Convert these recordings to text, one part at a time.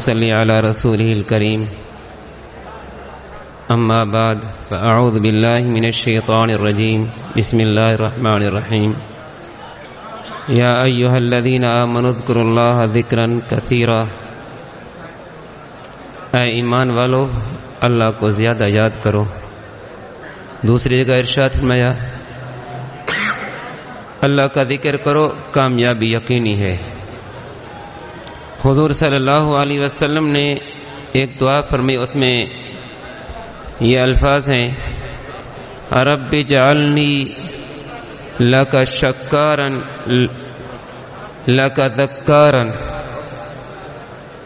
صلی علی رسوله الكریم اما بعد، فاعوذ باللہ من الشیطان الرجیم. بسم اللہ الرحمن الرحیم. یا ایها الذین آمنوا اذکروا اللہ ذکرا کثیرا. اے ایمان والو، اللہ کو زیادہ یاد کرو. دوسری جگہ ارشاد فرمایا، اللہ کا ذکر کرو، کامیابی یقینی ہے. حضور صلی اللہ علیہ وسلم نے ایک دعا فرمائی، اس میں یہ الفاظ ہیں، رب جعلنی لک شکارن، لک ذکارن۔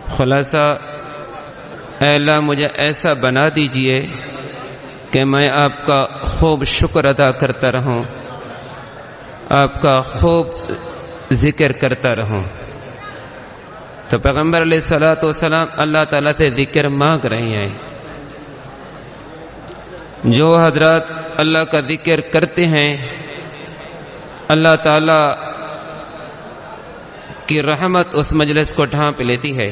خلاصہ، اے اللہ، مجھے ایسا بنا دیجیے کہ میں آپ کا خوب شکر ادا کرتا رہوں، آپ کا خوب ذکر کرتا رہوں۔ تو پیغمبر علیہ السلاۃ والسلام اللہ تعالیٰ سے ذکر مانگ رہے ہیں۔ جو حضرات اللہ کا ذکر کرتے ہیں، اللہ تعالی کی رحمت اس مجلس کو ڈھانپ لیتی ہے۔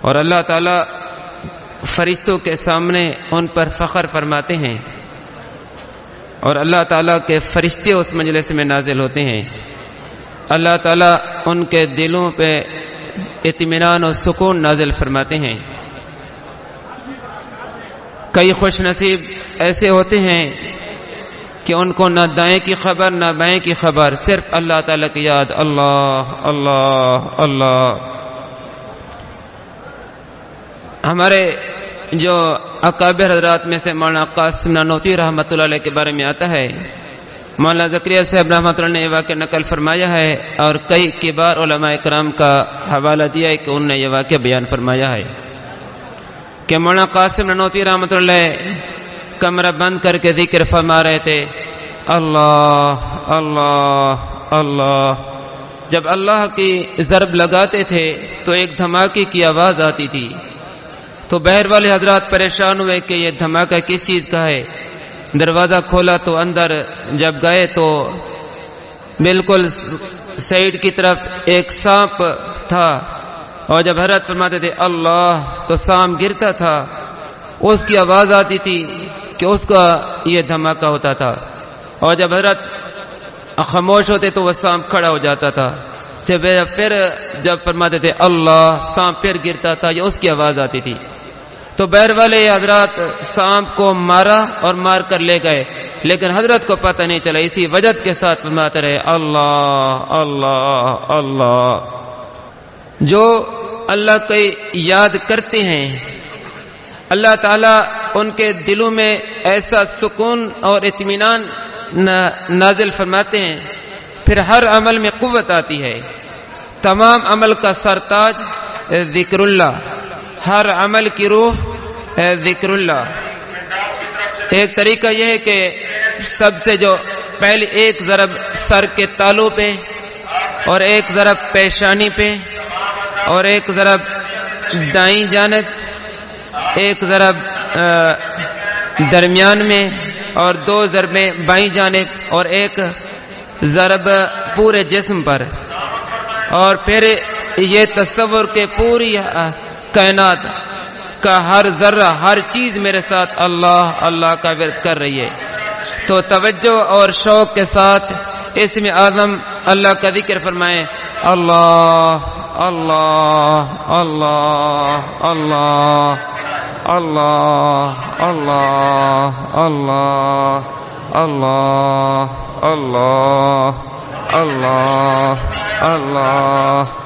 اور اللہ تعالی فرشتوں کے سامنے ان پر فخر فرماتے ہیں۔ اور اللہ تعالیٰ کے فرشتے اس مجلس میں نازل ہوتے ہیں۔ اللہ تعالیٰ ان کے دلوں پہ اطمینان اور سکون نازل فرماتے ہیں۔ کئی خوش نصیب ایسے ہوتے ہیں کہ ان کو نہ دائیں کی خبر، نہ بائیں کی خبر، صرف اللہ تعالی کی یاد۔ اللہ اللہ اللہ۔ ہمارے جو اکابر حضرات میں سے مولانا قاسم نانوتی رحمۃ اللہ علیہ کے بارے میں آتا ہے مولانا ذکریہ صاحب رحمۃ اللہ نے یہ واقعہ نقل فرمایا ہے اور کئی کبار علماء کرام کا حوالہ دیا ہے کہ انہوں نے یہ واقعہ بیان فرمایا ہے کہ مولانا قاسم ننوتی رحمۃ اللہ کمرہ بند کر کے ذکر فرما رہے تھے، اللہ اللہ اللہ۔ جب اللہ کی ضرب لگاتے تھے تو ایک دھماکے کی آواز آتی تھی۔ تو بہر والے حضرات پریشان ہوئے کہ یہ دھماکہ کس چیز کا ہے؟ دروازہ کھولا تو اندر جب گئے تو بالکل سائڈ کی طرف ایک سانپ تھا اور جب حضرت فرماتے تھے، اللہ، تو سام گرتا تھا۔ اس کی آواز آتی تھی کہ اس کا یہ دھماکہ ہوتا تھا۔ اور جب حضرت خاموش ہوتے تو وہ سانپ کھڑا ہو جاتا تھا۔ جب پھر جب فرماتے تھے، اللہ، سانپ پھر گرتا تھا، یہ اس کی آواز آتی تھی۔ تو بیر والے حضرات سانپ کو مارا اور مار کر لے گئے، لیکن حضرت کو پتہ نہیں چلا، اسی وجد کے ساتھ فرماتے رہے، اللہ اللہ اللہ۔ جو اللہ کو یاد کرتے ہیں، اللہ تعالیٰ ان کے دلوں میں ایسا سکون اور اطمینان نازل فرماتے ہیں۔ پھر ہر عمل میں قوت آتی ہے۔ تمام عمل کا سرتاج ذکر اللہ۔ ہر عمل کی روح ہے ذکر اللہ۔ ایک طریقہ یہ ہے کہ سب سے جو پہلے ایک ضرب سر کے تالوں پہ، اور ایک ضرب پیشانی پہ، اور ایک ضرب دائیں جانب، ایک ضرب درمیان میں، اور دو ضربیں بائیں جانب، اور ایک ضرب پورے جسم پر۔ اور پھر یہ تصور کے پوری کائنات کا ہر ذرہ ہر چیز میرے ساتھ اللہ اللہ کا ورد کر رہی ہے تو توجہ اور شوق کے ساتھ اس میں اعظم اللہ کا ذکر فرمائے اللہ اللہ اللہ اللہ اللہ اللہ اللہ اللہ اللہ اللہ اللہ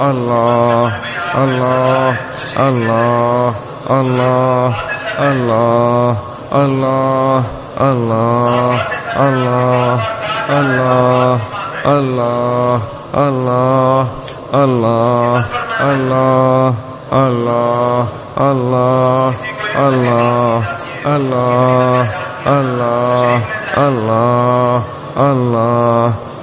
الله الله الله الله الله الله الله الله الله الله الله الله الله الله الله الله الله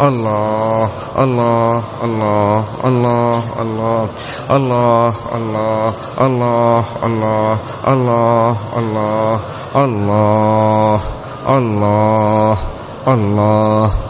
الله الله الله الله الله الله الله الله الله الله الله الله الله الله